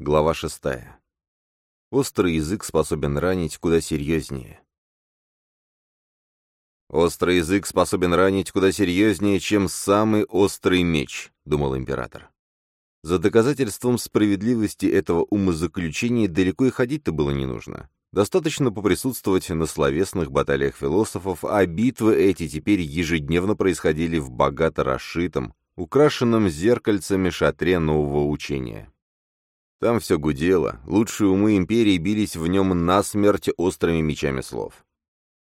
Глава шестая. Острый язык способен ранить куда серьезнее. «Острый язык способен ранить куда серьезнее, чем самый острый меч», — думал император. За доказательством справедливости этого умозаключения далеко и ходить-то было не нужно. Достаточно поприсутствовать на словесных баталиях философов, а битвы эти теперь ежедневно происходили в богато расшитом, украшенном зеркальцами шатре нового учения. Там все гудело, лучшие умы империи бились в нем насмерть острыми мечами слов.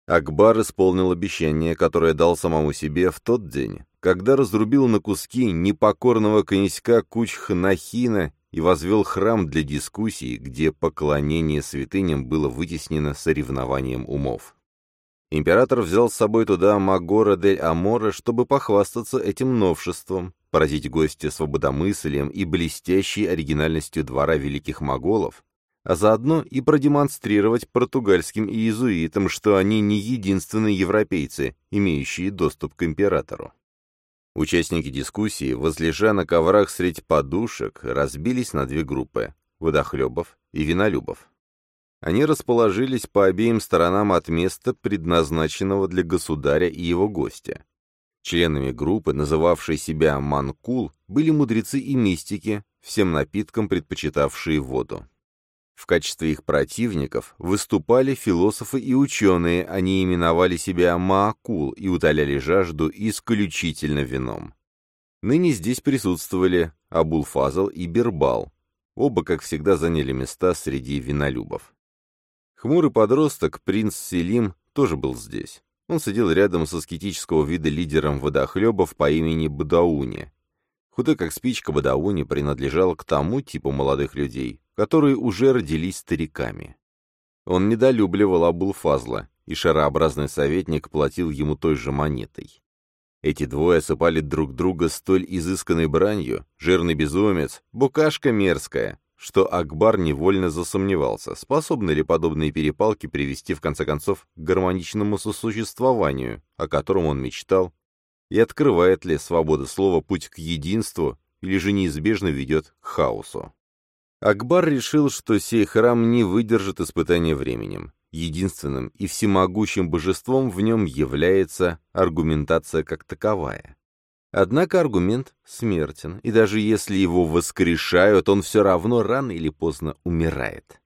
Акбар исполнил обещание, которое дал самому себе в тот день, когда разрубил на куски непокорного князька Кучх-Нахина и возвел храм для дискуссий, где поклонение святыням было вытеснено соревнованием умов. Император взял с собой туда Магора дель Амора, чтобы похвастаться этим новшеством, поразить гостя свободомыслием и блестящей оригинальностью двора великих моголов, а заодно и продемонстрировать португальским иезуитам, что они не единственные европейцы, имеющие доступ к императору. Участники дискуссии, возлежа на коврах средь подушек, разбились на две группы – водохлебов и винолюбов. Они расположились по обеим сторонам от места, предназначенного для государя и его гостя. Членами группы, называвшей себя Манкул, были мудрецы и мистики, всем напиткам предпочитавшие воду. В качестве их противников выступали философы и ученые, они именовали себя Маакул и утоляли жажду исключительно вином. Ныне здесь присутствовали Абулфазл и Бербал, оба, как всегда, заняли места среди винолюбов. Хмурый подросток, принц Селим, тоже был здесь. Он сидел рядом с аскетического вида лидером водохлебов по имени Бадауни. Худой как спичка Бадауни принадлежал к тому типу молодых людей, которые уже родились стариками. Он недолюбливал Абулфазла, и шарообразный советник платил ему той же монетой. Эти двое осыпали друг друга столь изысканной бранью, жирный безумец, букашка мерзкая, что Акбар невольно засомневался, способны ли подобные перепалки привести в конце концов к гармоничному сосуществованию, о котором он мечтал, и открывает ли свобода слова путь к единству, или же неизбежно ведет к хаосу. Акбар решил, что сей храм не выдержит испытания временем. Единственным и всемогущим божеством в нем является аргументация как таковая. Однако аргумент смертен, и даже если его воскрешают, он все равно рано или поздно умирает.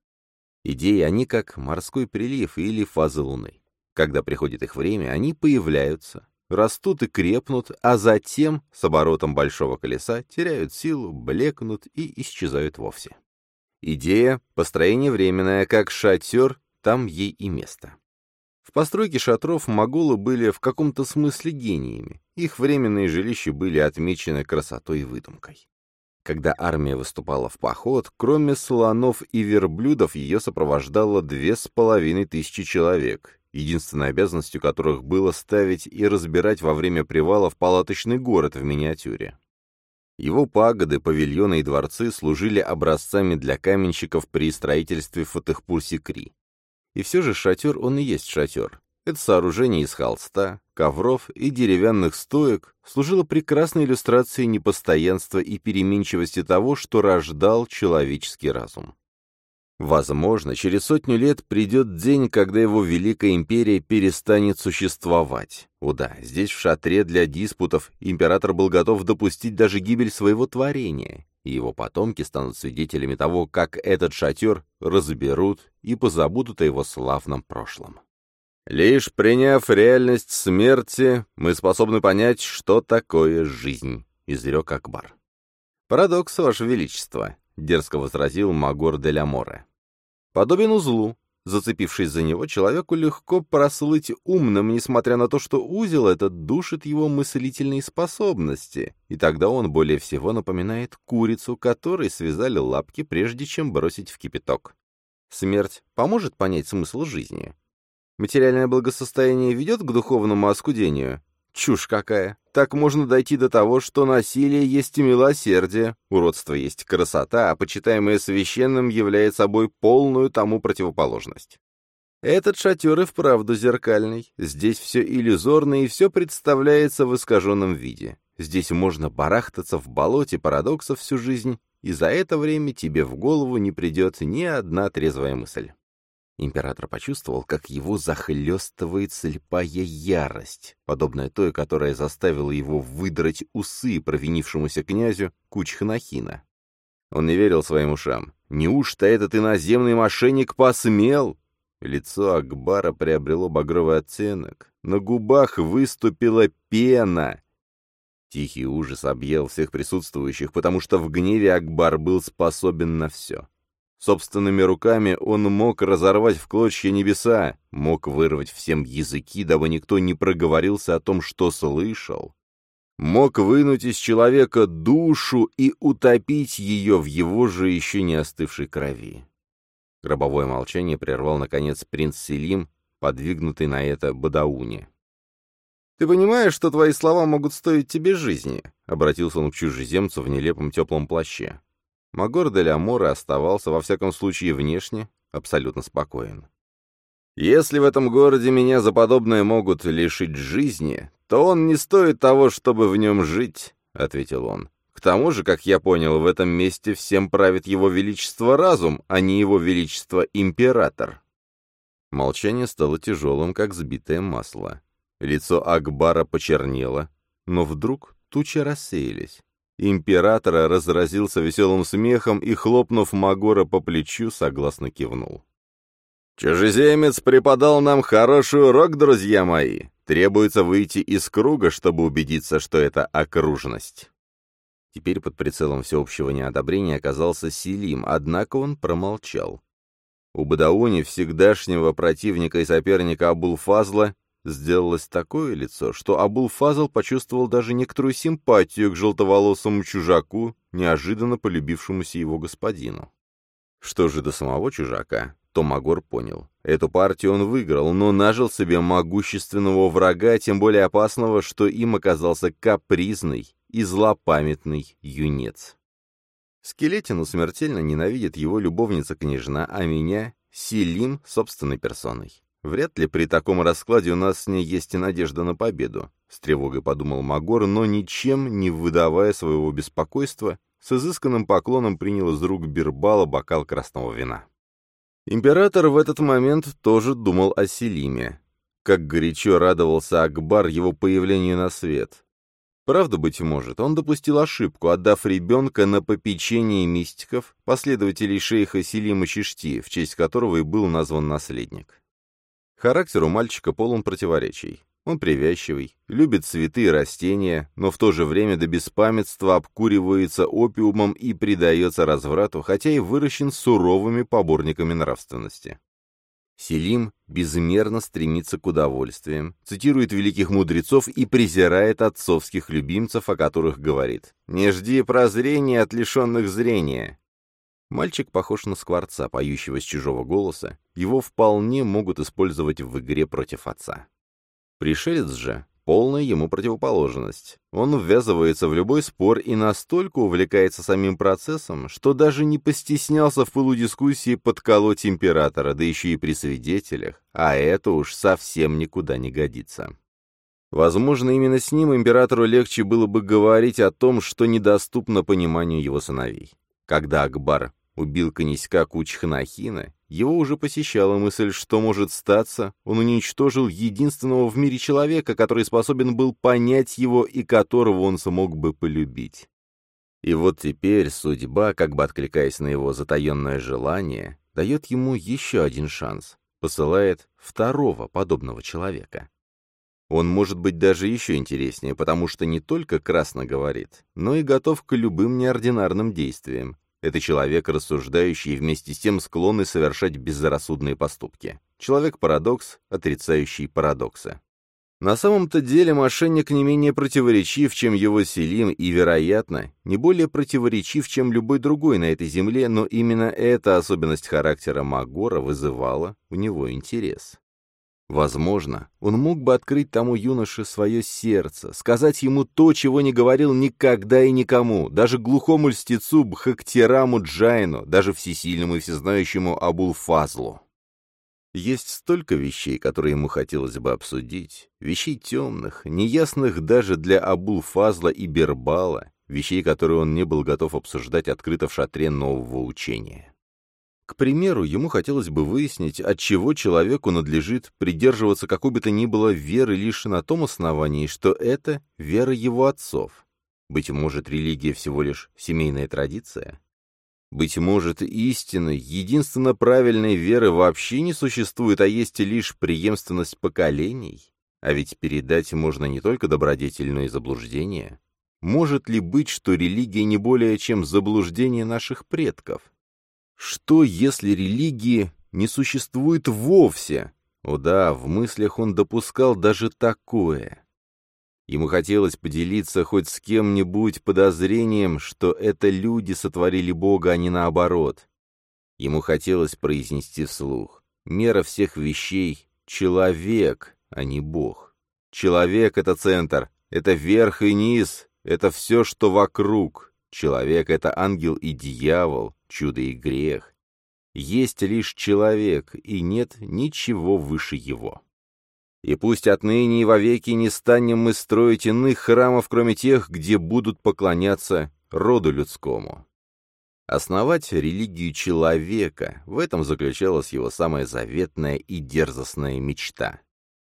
Идеи, они как морской прилив или фазы Луны. Когда приходит их время, они появляются, растут и крепнут, а затем, с оборотом большого колеса, теряют силу, блекнут и исчезают вовсе. Идея, построение временное, как шатер, там ей и место. В постройке шатров моголы были в каком-то смысле гениями, их временные жилища были отмечены красотой и выдумкой. Когда армия выступала в поход, кроме слонов и верблюдов ее сопровождало две с половиной тысячи человек, единственной обязанностью которых было ставить и разбирать во время привала в палаточный город в миниатюре. Его пагоды, павильоны и дворцы служили образцами для каменщиков при строительстве Фатехпур-Сикри. И все же шатер он и есть шатер. Это сооружение из холста, ковров и деревянных стоек служило прекрасной иллюстрацией непостоянства и переменчивости того, что рождал человеческий разум. Возможно, через сотню лет придет день, когда его Великая Империя перестанет существовать. О да, здесь в шатре для диспутов император был готов допустить даже гибель своего творения, и его потомки станут свидетелями того, как этот шатер разберут и позабудут о его славном прошлом. Лишь приняв реальность смерти, мы способны понять, что такое жизнь, — изрек Акбар. «Парадокс, Ваше Величество», — дерзко возразил Магор де ля Море. «Подобен узлу. Зацепившись за него, человеку легко прослыть умным, несмотря на то, что узел этот душит его мыслительные способности, и тогда он более всего напоминает курицу, которой связали лапки, прежде чем бросить в кипяток. Смерть поможет понять смысл жизни?» Материальное благосостояние ведет к духовному оскудению? Чушь какая. Так можно дойти до того, что насилие есть милосердие, уродство есть красота, а почитаемое священным является собой полную тому противоположность. Этот шатер и вправду зеркальный. Здесь все иллюзорно и все представляется в искаженном виде. Здесь можно барахтаться в болоте парадоксов всю жизнь и за это время тебе в голову не придет ни одна трезвая мысль. Император почувствовал, как его захлестывает слепая ярость, подобная той, которая заставила его выдрать усы провинившемуся князю Кучханахина. Он не верил своим ушам. «Неужто этот иноземный мошенник посмел?» Лицо Акбара приобрело багровый оттенок. На губах выступила пена. Тихий ужас объел всех присутствующих, потому что в гневе Акбар был способен на все. Собственными руками он мог разорвать в клочья небеса, мог вырвать всем языки, дабы никто не проговорился о том, что слышал. Мог вынуть из человека душу и утопить ее в его же еще не остывшей крови. Гробовое молчание прервал, наконец, принц Селим, подвигнутый на это Бадауне. «Ты понимаешь, что твои слова могут стоить тебе жизни?» — обратился он к чужеземцу в нелепом теплом плаще. Магор де Амора оставался, во всяком случае внешне, абсолютно спокоен. «Если в этом городе меня за подобное могут лишить жизни, то он не стоит того, чтобы в нем жить», — ответил он. «К тому же, как я понял, в этом месте всем правит его величество разум, а не его величество император». Молчание стало тяжелым, как сбитое масло. Лицо Акбара почернело, но вдруг тучи рассеялись. Императора разразился веселым смехом и, хлопнув Магора по плечу, согласно кивнул. «Чужеземец преподал нам хороший урок, друзья мои. Требуется выйти из круга, чтобы убедиться, что это окружность». Теперь под прицелом всеобщего неодобрения оказался Селим, однако он промолчал. У Бадауни, всегдашнего противника и соперника Абулфазла, Сделалось такое лицо, что Абул-Фазл почувствовал даже некоторую симпатию к желтоволосому чужаку, неожиданно полюбившемуся его господину. Что же до самого чужака, то Магор понял. Эту партию он выиграл, но нажил себе могущественного врага, тем более опасного, что им оказался капризный и злопамятный юнец. Скелетину смертельно ненавидит его любовница-княжна, а меня — Селим собственной персоной. Вряд ли при таком раскладе у нас с ней есть и надежда на победу, с тревогой подумал Магор, но ничем не выдавая своего беспокойства, с изысканным поклоном принял из рук Бирбала бокал красного вина. Император в этот момент тоже думал о Селиме. Как горячо радовался Акбар его появлению на свет. Правда, быть может, он допустил ошибку, отдав ребенка на попечение мистиков, последователей шейха Селима Чишти, в честь которого и был назван наследник. Характер у мальчика полон противоречий. Он привязчивый, любит цветы и растения, но в то же время до беспамятства обкуривается опиумом и предается разврату, хотя и выращен суровыми поборниками нравственности. Селим безмерно стремится к удовольствиям, цитирует великих мудрецов и презирает отцовских любимцев, о которых говорит «Не жди прозрения от лишенных зрения». Мальчик похож на скворца, поющего с чужого голоса. Его вполне могут использовать в игре против отца. Пришелец же — полная ему противоположность. Он ввязывается в любой спор и настолько увлекается самим процессом, что даже не постеснялся в пылу дискуссии подколоть императора, да еще и при свидетелях, а это уж совсем никуда не годится. Возможно, именно с ним императору легче было бы говорить о том, что недоступно пониманию его сыновей. Когда Акбар убил князька Кучханахина, его уже посещала мысль, что может статься, он уничтожил единственного в мире человека, который способен был понять его и которого он смог бы полюбить. И вот теперь судьба, как бы откликаясь на его затаенное желание, дает ему еще один шанс, посылает второго подобного человека. Он может быть даже еще интереснее, потому что не только красно говорит, но и готов к любым неординарным действиям. Это человек, рассуждающий и вместе с тем склонный совершать безрассудные поступки. Человек-парадокс, отрицающий парадоксы. На самом-то деле мошенник не менее противоречив, чем его Селим, и, вероятно, не более противоречив, чем любой другой на этой земле, но именно эта особенность характера Магора вызывала у него интерес. Возможно, он мог бы открыть тому юноше свое сердце, сказать ему то, чего не говорил никогда и никому, даже глухому льстецу Бхактираму Джайну, даже всесильному и всезнающему Абул-Фазлу. Есть столько вещей, которые ему хотелось бы обсудить, вещей темных, неясных даже для Абул-Фазла и Бербала, вещей, которые он не был готов обсуждать открыто в шатре нового учения. К примеру, ему хотелось бы выяснить, от чего человеку надлежит придерживаться какой бы то ни было веры лишь на том основании, что это вера его отцов. Быть может, религия всего лишь семейная традиция? Быть может, истины, единственно правильной веры вообще не существует, а есть лишь преемственность поколений? А ведь передать можно не только добродетель, но и заблуждение. Может ли быть, что религия не более чем заблуждение наших предков? Что, если религии не существует вовсе? О да, в мыслях он допускал даже такое. Ему хотелось поделиться хоть с кем-нибудь подозрением, что это люди сотворили Бога, а не наоборот. Ему хотелось произнести вслух. Мера всех вещей — человек, а не Бог. Человек — это центр, это верх и низ, это все, что вокруг. Человек — это ангел и дьявол, чудо и грех. Есть лишь человек, и нет ничего выше его. И пусть отныне и вовеки не станем мы строить иных храмов, кроме тех, где будут поклоняться роду людскому. Основать религию человека — в этом заключалась его самая заветная и дерзостная мечта.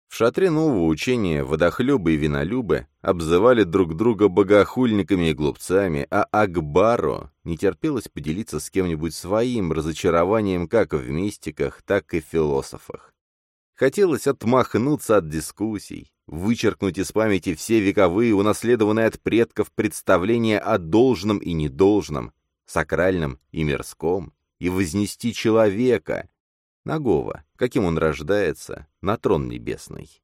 В шатре нового учения водохлебы и винолюбы обзывали друг друга богохульниками и глупцами, а Акбару не терпелось поделиться с кем-нибудь своим разочарованием как в мистиках, так и в философах. Хотелось отмахнуться от дискуссий, вычеркнуть из памяти все вековые, унаследованные от предков представления о должном и недолжном, сакральном и мирском, и вознести человека, Нагого, каким он рождается, на трон небесный.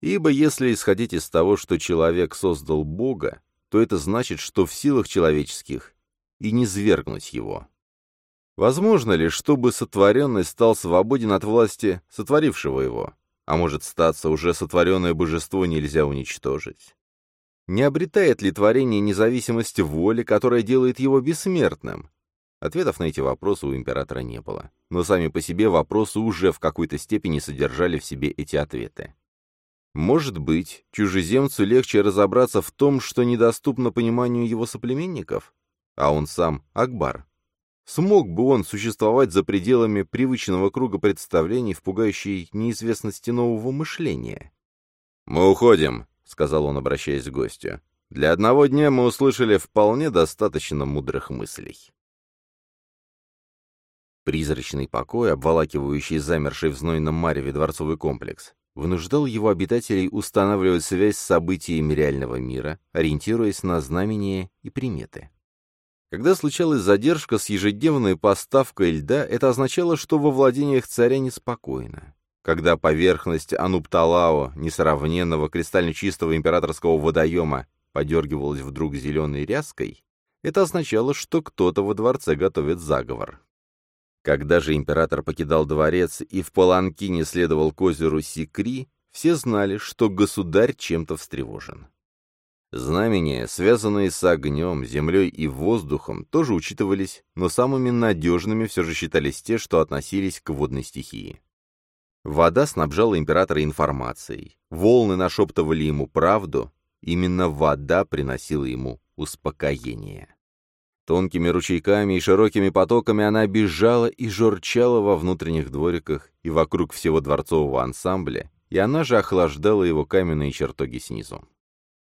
Ибо если исходить из того, что человек создал Бога, то это значит, что в силах человеческих и не свергнуть его. Возможно ли, чтобы сотворенный стал свободен от власти сотворившего его? А может, статься уже сотворенное божество нельзя уничтожить? Не обретает ли творение независимость воли, которая делает его бессмертным? Ответов на эти вопросы у императора не было, но сами по себе вопросы уже в какой-то степени содержали в себе эти ответы. Может быть, чужеземцу легче разобраться в том, что недоступно пониманию его соплеменников? А он сам, Акбар. Смог бы он существовать за пределами привычного круга представлений в пугающей неизвестности нового мышления? «Мы уходим», — сказал он, обращаясь к гостю. «Для одного дня мы услышали вполне достаточно мудрых мыслей». Призрачный покой, обволакивающий замерший в знойном мареве дворцовый комплекс, вынуждал его обитателей устанавливать связь с событиями реального мира, ориентируясь на знамения и приметы. Когда случалась задержка с ежедневной поставкой льда, это означало, что во владениях царя неспокойно. Когда поверхность Анупталао, несравненного кристально чистого императорского водоема, подергивалась вдруг зеленой ряской, это означало, что кто-то во дворце готовит заговор. Когда же император покидал дворец и в Паланкине следовал к озеру Сикри, все знали, что государь чем-то встревожен. Знамения, связанные с огнем, землей и воздухом, тоже учитывались, но самыми надежными все же считались те, что относились к водной стихии. Вода снабжала императора информацией, волны нашептывали ему правду, именно вода приносила ему успокоение. Тонкими ручейками и широкими потоками она бежала и журчала во внутренних двориках и вокруг всего дворцового ансамбля, и она же охлаждала его каменные чертоги снизу.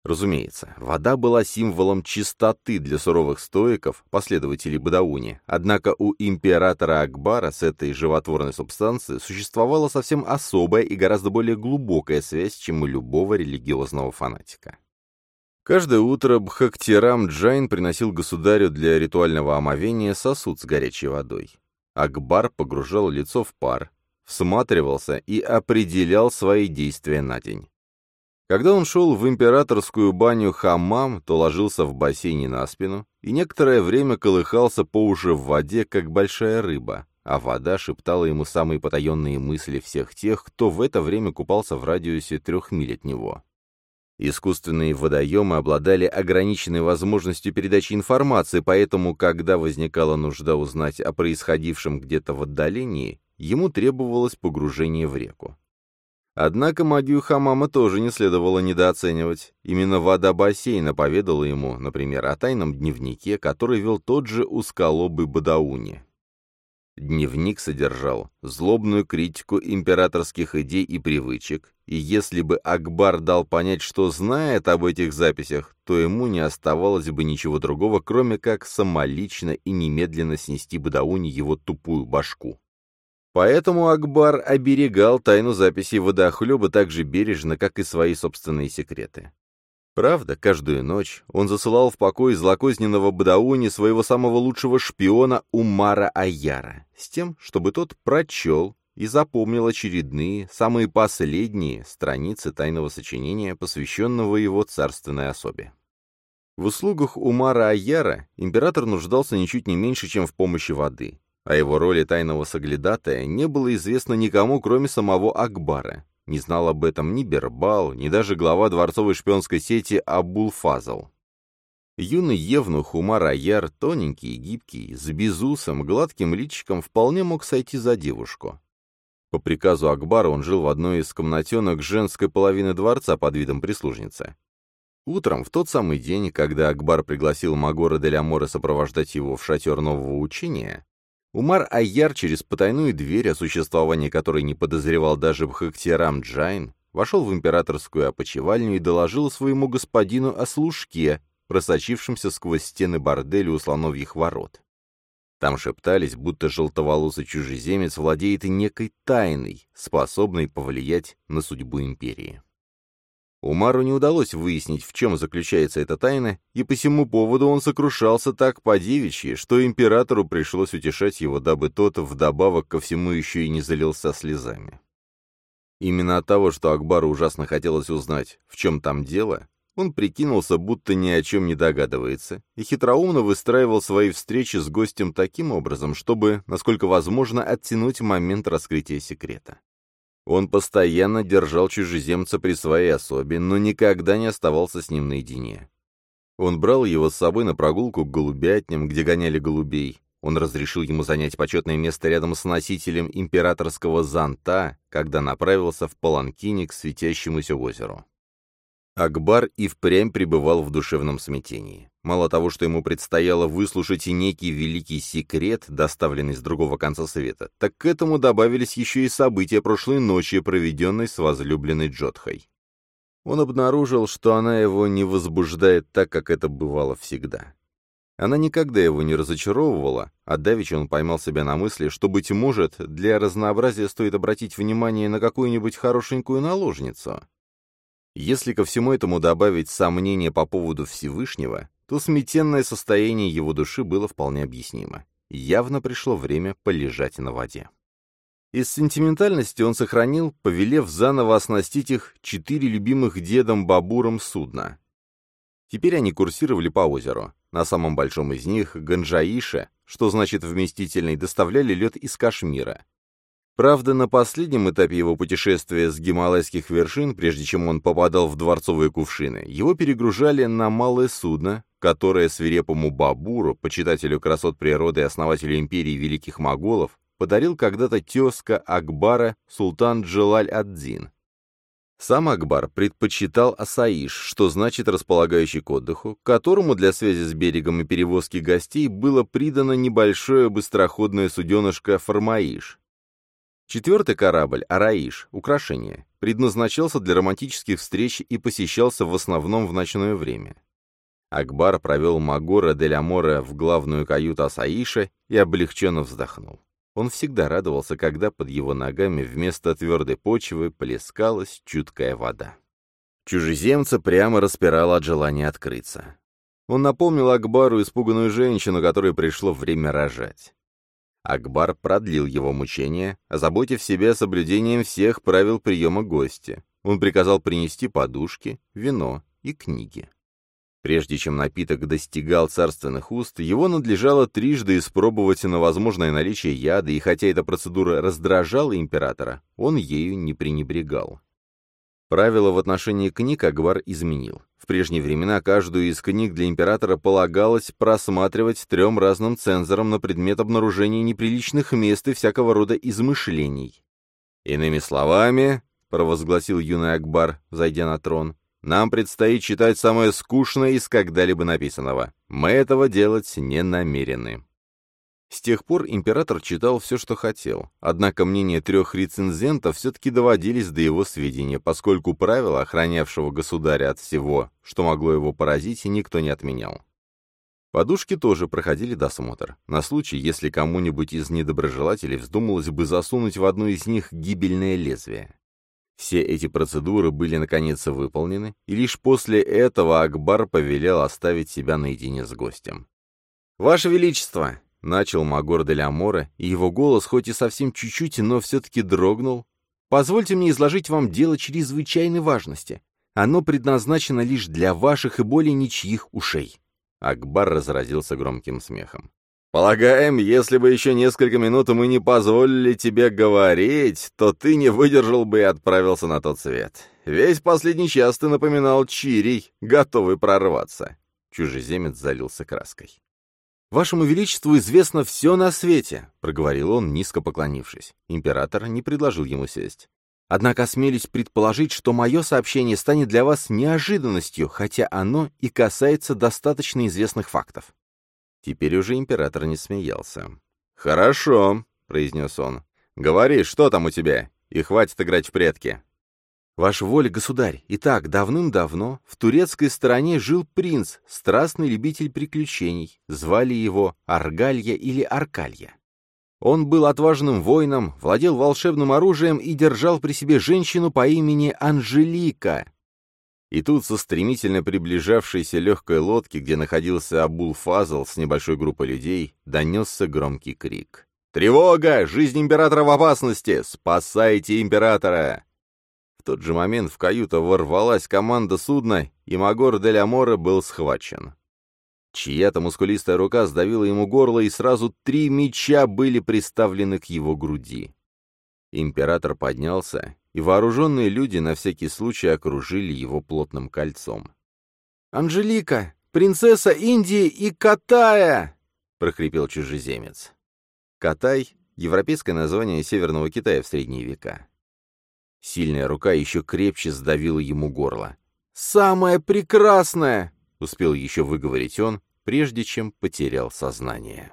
Разумеется, вода была символом чистоты для суровых стоиков, последователей Бадауни, однако у императора Акбара с этой животворной субстанцией существовала совсем особая и гораздо более глубокая связь, чем у любого религиозного фанатика. Каждое утро Бхактирам Джайн приносил государю для ритуального омовения сосуд с горячей водой. Акбар погружал лицо в пар, всматривался и определял свои действия на день. Когда он шел в императорскую баню хаммам, то ложился в бассейне на спину и некоторое время колыхался по уши в воде, как большая рыба, а вода шептала ему самые потаенные мысли всех тех, кто в это время купался в радиусе трех миль от него. Искусственные водоемы обладали ограниченной возможностью передачи информации, поэтому, когда возникала нужда узнать о происходившем где-то в отдалении, ему требовалось погружение в реку. Однако магию хамама тоже не следовало недооценивать. Именно вода бассейна поведала ему, например, о тайном дневнике, который вел тот же узколобый Бадауни. Дневник содержал злобную критику императорских идей и привычек, и если бы Акбар дал понять, что знает об этих записях, то ему не оставалось бы ничего другого, кроме как самолично и немедленно снести Бадауни его тупую башку. Поэтому Акбар оберегал тайну записей водохлеба так же бережно, как и свои собственные секреты. Правда, каждую ночь он засылал в покой злокозненного Бадауни своего самого лучшего шпиона Умара Аяра, с тем, чтобы тот прочел и запомнил очередные, самые последние страницы тайного сочинения, посвященного его царственной особе. В услугах Умара Аяра император нуждался ничуть не меньше, чем в помощи воды. О его роли тайного соглядатая не было известно никому, кроме самого Акбара, не знал об этом ни Бербал, ни даже глава дворцовой шпионской сети Абул-Фазл. Юный евнух Умар Аяр, тоненький и гибкий, с безусом, гладким личиком, вполне мог сойти за девушку. По приказу Акбара он жил в одной из комнатенок женской половины дворца под видом прислужницы. Утром, в тот самый день, когда Акбар пригласил Магора де Амора сопровождать его в шатер нового учения, Умар Айяр через потайную дверь, о существовании которой не подозревал даже Бхактирам Джайн, вошел в императорскую опочивальню и доложил своему господину о служке, просочившемся сквозь стены борделя у слоновьих ворот. Там шептались, будто желтоволосый чужеземец владеет некой тайной, способной повлиять на судьбу империи. Умару не удалось выяснить, в чем заключается эта тайна, и по всему поводу он сокрушался так по-девичьи, что императору пришлось утешать его, дабы тот вдобавок ко всему еще и не залился слезами. Именно от того, что Акбару ужасно хотелось узнать, в чем там дело, он прикинулся, будто ни о чем не догадывается, и хитроумно выстраивал свои встречи с гостем таким образом, чтобы, насколько возможно, оттянуть момент раскрытия секрета. Он постоянно держал чужеземца при своей особе, но никогда не оставался с ним наедине. Он брал его с собой на прогулку к голубятням, где гоняли голубей. Он разрешил ему занять почетное место рядом с носителем императорского зонта, когда направился в Паланкине к светящемуся озеру. Акбар и впрямь пребывал в душевном смятении. Мало того, что ему предстояло выслушать и некий великий секрет, доставленный с другого конца света, так к этому добавились еще и события прошлой ночи, проведенной с возлюбленной Джотхой. Он обнаружил, что она его не возбуждает так, как это бывало всегда. Она никогда его не разочаровывала, а давеча он поймал себя на мысли, что, быть может, для разнообразия стоит обратить внимание на какую-нибудь хорошенькую наложницу. Если ко всему этому добавить сомнения по поводу Всевышнего, то сметенное состояние его души было вполне объяснимо. Явно пришло время полежать на воде. Из сентиментальности он сохранил, повелев заново оснастить их четыре любимых дедом Бабуром судна. Теперь они курсировали по озеру. На самом большом из них, Ганджаише, что значит вместительный, доставляли лед из Кашмира. Правда, на последнем этапе его путешествия с гималайских вершин, прежде чем он попадал в дворцовые кувшины, его перегружали на малое судно, которое свирепому Бабуру, почитателю красот природы и основателю империи великих моголов, подарил когда-то тезка Акбара султан Джалаль-ад-Дин. Сам Акбар предпочитал Асаиш, что значит располагающий к отдыху, которому для связи с берегом и перевозки гостей было придано небольшое быстроходное суденышко Формаиш, Четвертый корабль, Араиш, украшение, предназначался для романтических встреч и посещался в основном в ночное время. Акбар провел Магора дель Амора в главную каюту Асаиша и облегченно вздохнул. Он всегда радовался, когда под его ногами вместо твердой почвы плескалась чуткая вода. Чужеземца прямо распирало от желания открыться. Он напомнил Акбару испуганную женщину, которой пришло время рожать. Акбар продлил его мучения, озаботив себя соблюдением всех правил приема гостя. Он приказал принести подушки, вино и книги. Прежде чем напиток достигал царственных уст, его надлежало трижды испробовать на возможное наличие яда, и хотя эта процедура раздражала императора, он ею не пренебрегал. Правила в отношении книг Акбар изменил. В прежние времена каждую из книг для императора полагалось просматривать трем разным цензорам на предмет обнаружения неприличных мест и всякого рода измышлений. Иными словами, провозгласил юный Акбар, зайдя на трон, — «нам предстоит читать самое скучное из когда-либо написанного. Мы этого делать не намерены». С тех пор император читал все, что хотел, однако мнения трех рецензентов все-таки доводились до его сведения, поскольку правила, охранявшего государя от всего, что могло его поразить, никто не отменял. Подушки тоже проходили досмотр, на случай, если кому-нибудь из недоброжелателей вздумалось бы засунуть в одну из них гибельное лезвие. Все эти процедуры были наконец выполнены, и лишь после этого Акбар повелел оставить себя наедине с гостем. «Ваше Величество!» — начал Магор де Ламора, и его голос хоть и совсем чуть-чуть, но все-таки дрогнул. «Позвольте мне изложить вам дело чрезвычайной важности. Оно предназначено лишь для ваших и более ничьих ушей». Акбар разразился громким смехом. «Полагаем, если бы еще несколько минут мы не позволили тебе говорить, то ты не выдержал бы и отправился на тот свет. Весь последний час ты напоминал Чирий, готовый прорваться». Чужеземец залился краской. «Вашему Величеству известно все на свете», — проговорил он, низко поклонившись. Император не предложил ему сесть. Однако осмелюсь предположить, что мое сообщение станет для вас неожиданностью, хотя оно и касается достаточно известных фактов. Теперь уже император не смеялся. «Хорошо», — произнес он. «Говори, что там у тебя? И хватит играть в прятки». «Ваша воля, государь, итак, давным-давно в турецкой стороне жил принц, страстный любитель приключений. Звали его Аргалья или Аркалья. Он был отважным воином, владел волшебным оружием и держал при себе женщину по имени Анжелика. И тут со стремительно приближавшейся легкой лодки, где находился Абул-Фазл с небольшой группой людей, донесся громкий крик. «Тревога! Жизнь императора в опасности! Спасайте императора!» В тот же момент в каюту ворвалась команда судна, и Магор дель Амора был схвачен. Чья-то мускулистая рука сдавила ему горло, и сразу три меча были приставлены к его груди. Император поднялся, и вооруженные люди на всякий случай окружили его плотным кольцом. «Анжелика! Принцесса Индии и Катая!» — прохрипел чужеземец. Катай — европейское название Северного Китая в средние века. Сильная рука еще крепче сдавила ему горло. «Самая прекрасная!» успел еще выговорить он, прежде чем потерял сознание.